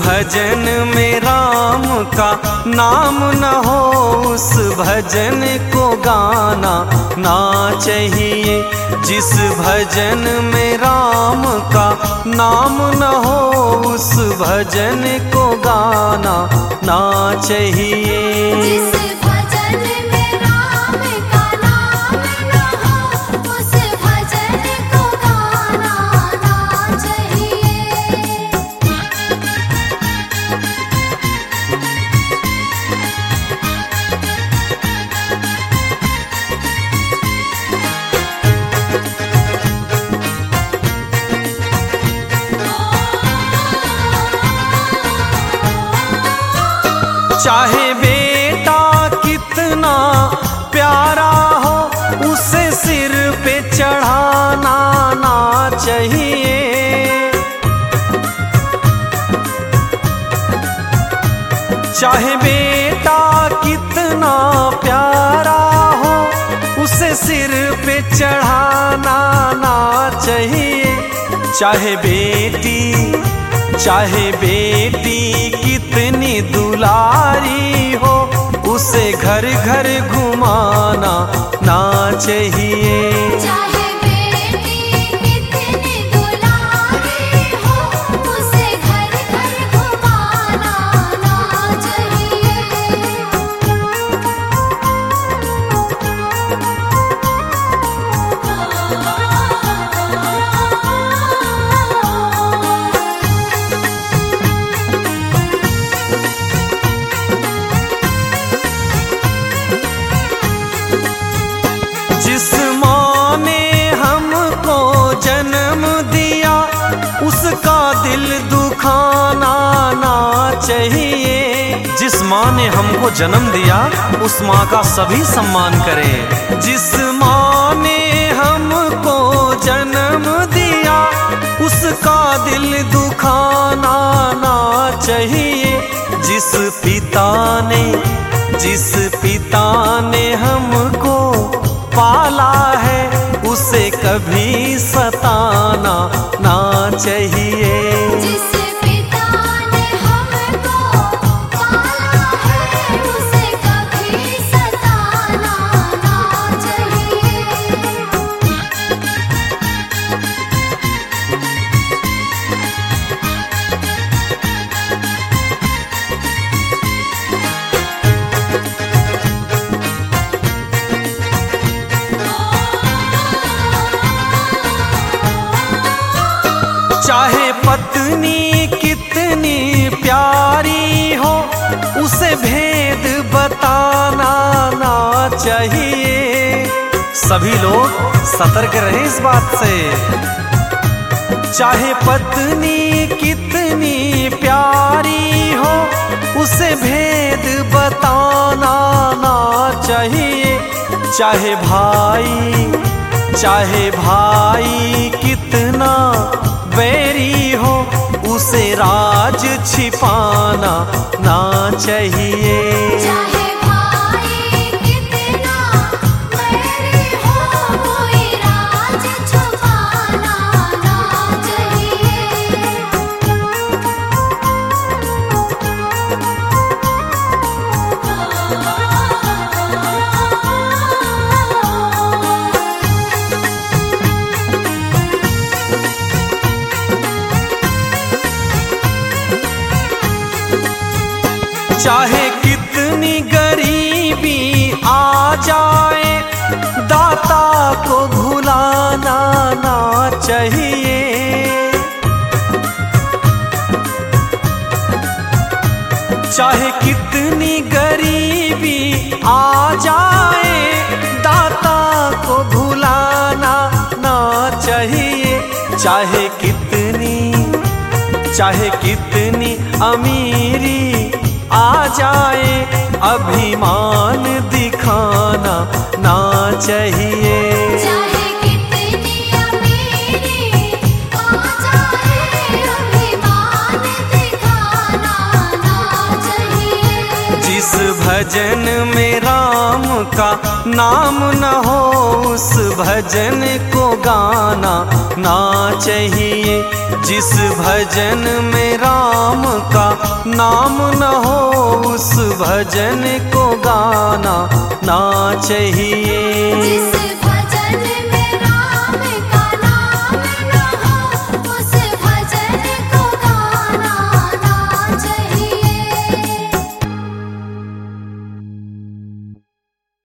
भजन में राम का नाम न हो, उस भजन को गाना ना चाहिए जिस भजन में राम का नाम न हो, उस भजन को गाना ना चाहिए चाहे बेटा कितना प्यारा हो, उसे सिर पे चढ़ाना ना चाहिए। चाहे बेटा कितना प्यारा हो, उसे सिर पे चढ़ाना ना चाहिए। चाहे बेटी चाहे बेटी कितनी दुलारी हो उसे घर घर घुमाना ना चाहिए उसका दिल दुखाना ना चाहिए। जिस माँ ने हमको जन्म दिया, उस माँ का सभी सम्मान करें। जिस माँ ने हमको जन्म दिया, उसका दिल दुखाना ना चाहिए। जिस पिता ने, जिस पिता ने हमको पाला है, उसे कभी सताना चाहिए। चाहे पत्नी कितनी प्यारी हो, उसे भेद बताना ना चाहिए। सभी लोग सतर्क रहे इस बात से। चाहे पत्नी कितनी प्यारी हो, उसे भेद बताना ना चाहिए। चाहे भाई चाहे भाई राज छिपाना ना चाहिए। चाहे कितनी गरीबी आ जाए, दाता को भुलाना ना चाहिए। चाहे कितनी गरीबी आ जाए, दाता को भुलाना ना चाहिए। चाहे कितनी चाहे कितनी अमीरी आ जाए अभिमान दिखाना ना चाहिए। चाहे कितनी अमीरी आ जाए अभिमान दिखाना ना चाहिए। जिस भजन में राम का नाम न हो उस भजन को गाना ना चाहिए। जिस भजन में राम नाम न हो उस भजन को गाना ना चाहिए